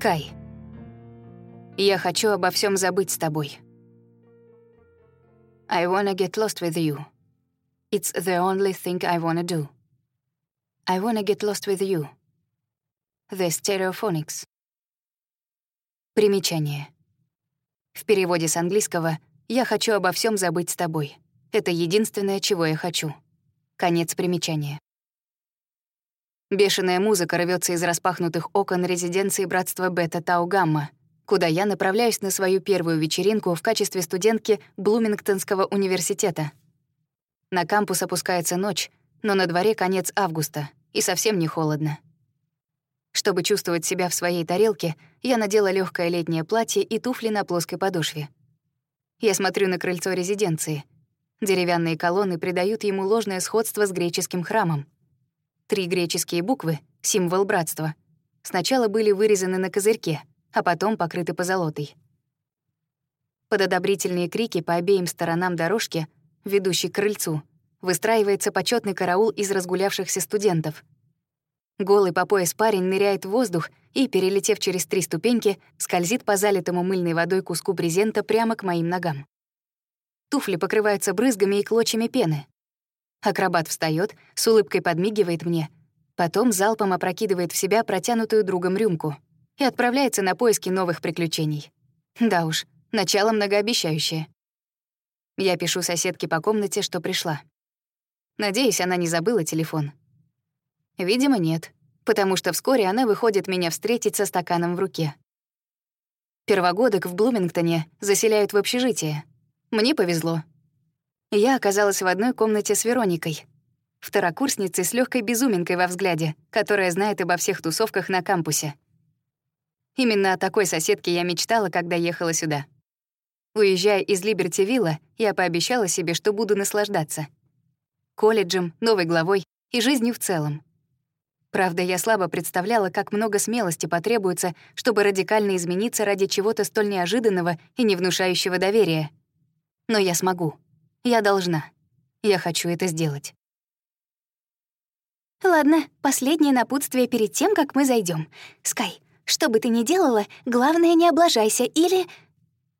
Скай. Я хочу обо всем забыть с тобой. I wanna get lost with you. It's the only thing I wanna do. I wanna get lost with you. The Stereophonics. Примечание. В переводе с английского «Я хочу обо всем забыть с тобой». Это единственное, чего я хочу. Конец примечания. Бешеная музыка рвется из распахнутых окон резиденции братства Бета Тау Гамма, куда я направляюсь на свою первую вечеринку в качестве студентки Блумингтонского университета. На кампус опускается ночь, но на дворе конец августа, и совсем не холодно. Чтобы чувствовать себя в своей тарелке, я надела легкое летнее платье и туфли на плоской подошве. Я смотрю на крыльцо резиденции. Деревянные колонны придают ему ложное сходство с греческим храмом. Три греческие буквы — символ братства. Сначала были вырезаны на козырьке, а потом покрыты позолотой. Под одобрительные крики по обеим сторонам дорожки, ведущей к крыльцу, выстраивается почетный караул из разгулявшихся студентов. Голый по пояс парень ныряет в воздух и, перелетев через три ступеньки, скользит по залитому мыльной водой куску брезента прямо к моим ногам. Туфли покрываются брызгами и клочьями пены. Акробат встает, с улыбкой подмигивает мне, потом залпом опрокидывает в себя протянутую другом рюмку и отправляется на поиски новых приключений. Да уж, начало многообещающее. Я пишу соседке по комнате, что пришла. Надеюсь, она не забыла телефон. Видимо, нет, потому что вскоре она выходит меня встретить со стаканом в руке. Первогодок в Блумингтоне заселяют в общежитие. Мне повезло. Я оказалась в одной комнате с Вероникой, второкурсницей с легкой безуминкой во взгляде, которая знает обо всех тусовках на кампусе. Именно о такой соседке я мечтала, когда ехала сюда. Уезжая из Либерти-Вилла, я пообещала себе, что буду наслаждаться. Колледжем, новой главой и жизнью в целом. Правда, я слабо представляла, как много смелости потребуется, чтобы радикально измениться ради чего-то столь неожиданного и не внушающего доверия. Но я смогу. Я должна. Я хочу это сделать. Ладно, последнее напутствие перед тем, как мы зайдем. Скай, что бы ты ни делала, главное, не облажайся или...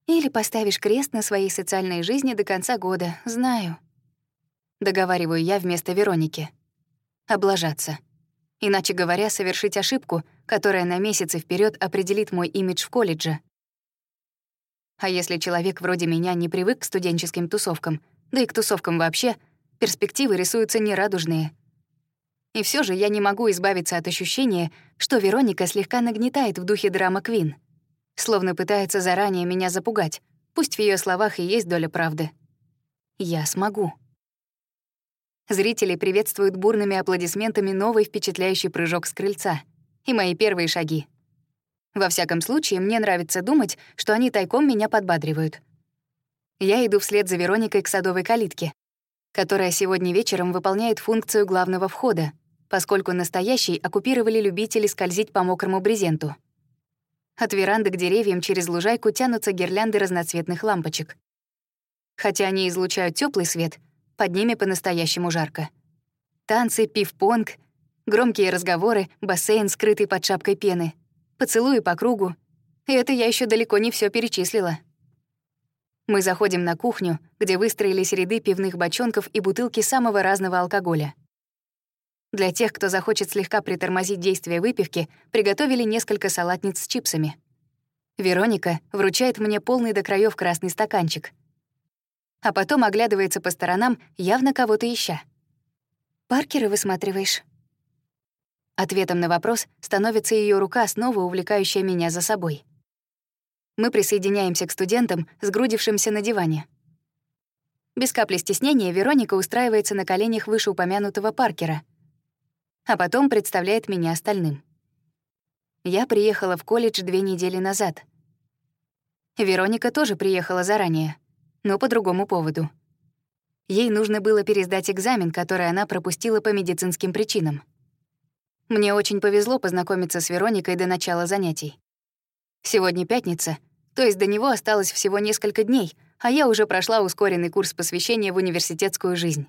Или поставишь крест на своей социальной жизни до конца года, знаю. Договариваю я вместо Вероники. Облажаться. Иначе говоря, совершить ошибку, которая на месяцы вперед определит мой имидж в колледже. А если человек вроде меня не привык к студенческим тусовкам, да и к тусовкам вообще, перспективы рисуются нерадужные. И все же я не могу избавиться от ощущения, что Вероника слегка нагнетает в духе драма Квин, словно пытается заранее меня запугать, пусть в ее словах и есть доля правды. Я смогу. Зрители приветствуют бурными аплодисментами новый впечатляющий прыжок с крыльца и мои первые шаги. Во всяком случае, мне нравится думать, что они тайком меня подбадривают. Я иду вслед за Вероникой к садовой калитке, которая сегодня вечером выполняет функцию главного входа, поскольку настоящий оккупировали любители скользить по мокрому брезенту. От веранды к деревьям через лужайку тянутся гирлянды разноцветных лампочек. Хотя они излучают теплый свет, под ними по-настоящему жарко. Танцы, пив-понг, громкие разговоры, бассейн, скрытый под шапкой пены — поцелуи по кругу. И это я еще далеко не все перечислила. Мы заходим на кухню, где выстроились ряды пивных бочонков и бутылки самого разного алкоголя. Для тех, кто захочет слегка притормозить действие выпивки, приготовили несколько салатниц с чипсами. Вероника вручает мне полный до краев красный стаканчик. А потом оглядывается по сторонам, явно кого-то ища. «Паркера высматриваешь?» Ответом на вопрос становится ее рука, снова увлекающая меня за собой. Мы присоединяемся к студентам, сгрудившимся на диване. Без капли стеснения Вероника устраивается на коленях вышеупомянутого Паркера, а потом представляет меня остальным. Я приехала в колледж две недели назад. Вероника тоже приехала заранее, но по другому поводу. Ей нужно было пересдать экзамен, который она пропустила по медицинским причинам. Мне очень повезло познакомиться с Вероникой до начала занятий. Сегодня пятница, то есть до него осталось всего несколько дней, а я уже прошла ускоренный курс посвящения в университетскую жизнь.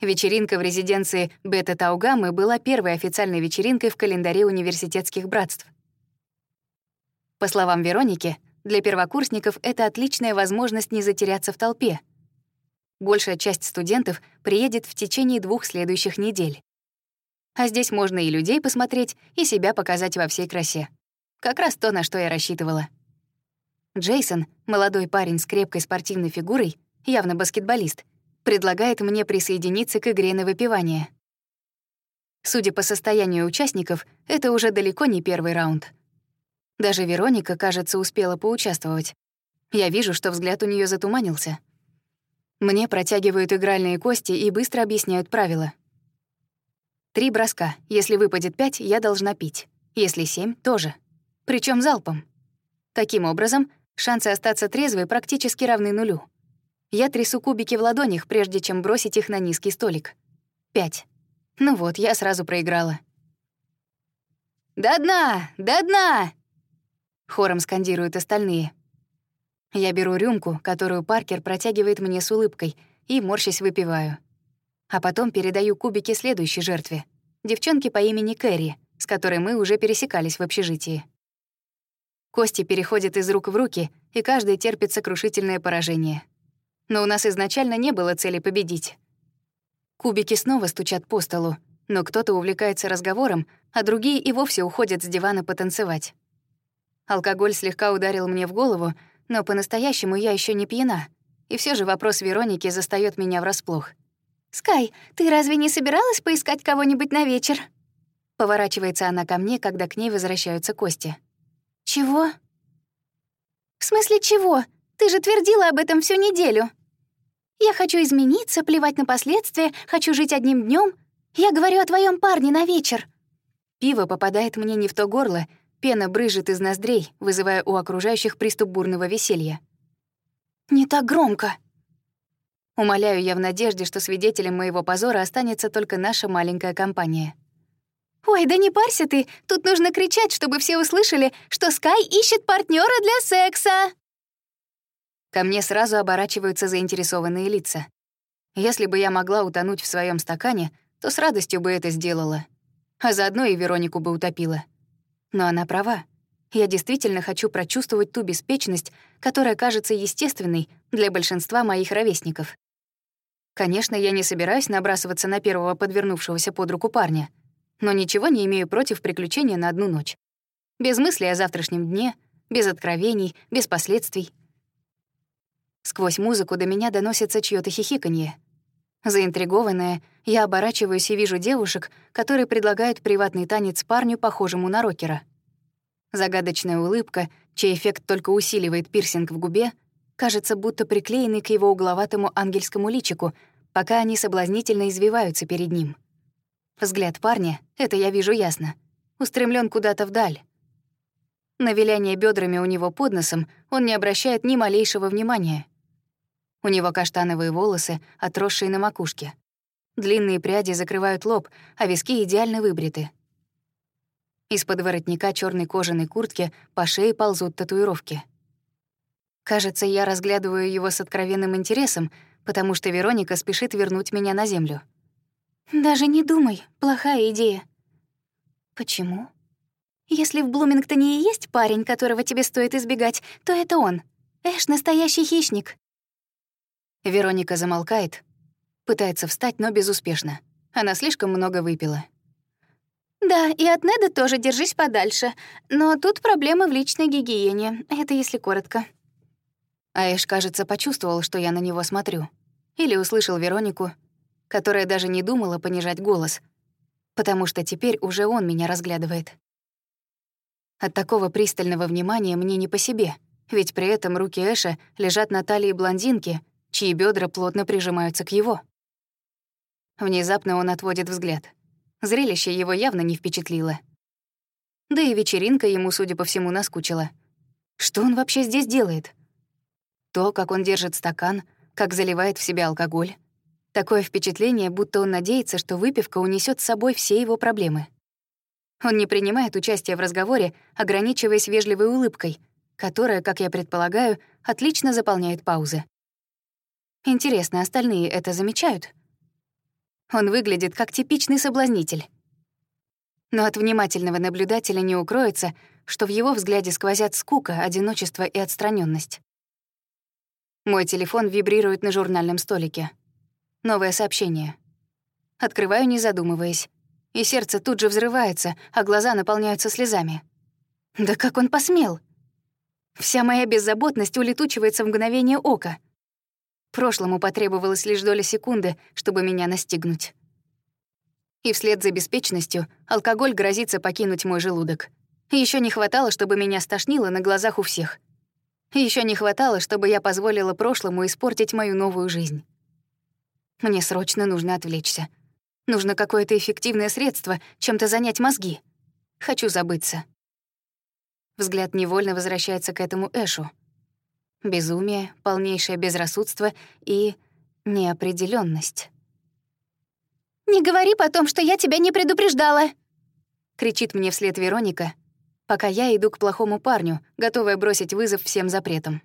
Вечеринка в резиденции Бета Таугамы была первой официальной вечеринкой в календаре университетских братств. По словам Вероники, для первокурсников это отличная возможность не затеряться в толпе. Большая часть студентов приедет в течение двух следующих недель. А здесь можно и людей посмотреть, и себя показать во всей красе. Как раз то, на что я рассчитывала. Джейсон, молодой парень с крепкой спортивной фигурой, явно баскетболист, предлагает мне присоединиться к игре на выпивание. Судя по состоянию участников, это уже далеко не первый раунд. Даже Вероника, кажется, успела поучаствовать. Я вижу, что взгляд у нее затуманился. Мне протягивают игральные кости и быстро объясняют правила. Три броска. Если выпадет пять, я должна пить. Если семь — тоже. Причем залпом. Таким образом, шансы остаться трезвой практически равны нулю. Я трясу кубики в ладонях, прежде чем бросить их на низкий столик. Пять. Ну вот, я сразу проиграла. «До дна! До дна!» Хором скандируют остальные. Я беру рюмку, которую Паркер протягивает мне с улыбкой, и, морщась, выпиваю. А потом передаю кубики следующей жертве — девчонке по имени Кэрри, с которой мы уже пересекались в общежитии. Кости переходят из рук в руки, и каждый терпит сокрушительное поражение. Но у нас изначально не было цели победить. Кубики снова стучат по столу, но кто-то увлекается разговором, а другие и вовсе уходят с дивана потанцевать. Алкоголь слегка ударил мне в голову, но по-настоящему я еще не пьяна. И все же вопрос Вероники застаёт меня врасплох. «Скай, ты разве не собиралась поискать кого-нибудь на вечер?» Поворачивается она ко мне, когда к ней возвращаются кости. «Чего?» «В смысле чего? Ты же твердила об этом всю неделю. Я хочу измениться, плевать на последствия, хочу жить одним днем. Я говорю о твоем парне на вечер». Пиво попадает мне не в то горло, Пена брызжет из ноздрей, вызывая у окружающих приступ бурного веселья. «Не так громко!» Умоляю я в надежде, что свидетелем моего позора останется только наша маленькая компания. «Ой, да не парься ты, тут нужно кричать, чтобы все услышали, что Скай ищет партнера для секса!» Ко мне сразу оборачиваются заинтересованные лица. Если бы я могла утонуть в своем стакане, то с радостью бы это сделала. А заодно и Веронику бы утопила. Но она права. Я действительно хочу прочувствовать ту беспечность, которая кажется естественной для большинства моих ровесников. Конечно, я не собираюсь набрасываться на первого подвернувшегося под руку парня, но ничего не имею против приключения на одну ночь. Без мысли о завтрашнем дне, без откровений, без последствий. Сквозь музыку до меня доносится чьё-то хихиканье. Заинтригованная, я оборачиваюсь и вижу девушек, которые предлагают приватный танец парню, похожему на рокера. Загадочная улыбка, чей эффект только усиливает пирсинг в губе, кажется будто приклеенный к его угловатому ангельскому личику, пока они соблазнительно извиваются перед ним. Взгляд парня, это я вижу ясно, устремлен куда-то вдаль. На виляние бедрами у него под носом он не обращает ни малейшего внимания. У него каштановые волосы, отросшие на макушке. Длинные пряди закрывают лоб, а виски идеально выбриты. Из-под воротника черной кожаной куртки по шее ползут татуировки. Кажется, я разглядываю его с откровенным интересом, потому что Вероника спешит вернуть меня на землю. «Даже не думай, плохая идея». «Почему?» «Если в Блумингтоне и есть парень, которого тебе стоит избегать, то это он. Эш — настоящий хищник. Вероника замолкает, пытается встать, но безуспешно. Она слишком много выпила. «Да, и от Неда тоже держись подальше. Но тут проблемы в личной гигиене. Это если коротко». Аэш, кажется, почувствовал, что я на него смотрю. Или услышал Веронику, которая даже не думала понижать голос, потому что теперь уже он меня разглядывает. От такого пристального внимания мне не по себе, ведь при этом руки Эша лежат на талии блондинки, чьи бедра плотно прижимаются к его. Внезапно он отводит взгляд. Зрелище его явно не впечатлило. Да и вечеринка ему, судя по всему, наскучила. Что он вообще здесь делает? То, как он держит стакан, как заливает в себя алкоголь. Такое впечатление, будто он надеется, что выпивка унесет с собой все его проблемы. Он не принимает участия в разговоре, ограничиваясь вежливой улыбкой, которая, как я предполагаю, отлично заполняет паузы. Интересно, остальные это замечают? Он выглядит как типичный соблазнитель. Но от внимательного наблюдателя не укроется, что в его взгляде сквозят скука, одиночество и отстраненность. Мой телефон вибрирует на журнальном столике. Новое сообщение. Открываю, не задумываясь. И сердце тут же взрывается, а глаза наполняются слезами. Да как он посмел? Вся моя беззаботность улетучивается в мгновение ока. Прошлому потребовалось лишь доля секунды, чтобы меня настигнуть. И вслед за беспечностью алкоголь грозится покинуть мой желудок. Еще не хватало, чтобы меня стошнило на глазах у всех. Еще не хватало, чтобы я позволила прошлому испортить мою новую жизнь. Мне срочно нужно отвлечься. Нужно какое-то эффективное средство, чем-то занять мозги. Хочу забыться. Взгляд невольно возвращается к этому Эшу. Безумие, полнейшее безрассудство и неопределенность. «Не говори потом, что я тебя не предупреждала!» — кричит мне вслед Вероника, пока я иду к плохому парню, готовая бросить вызов всем запретам.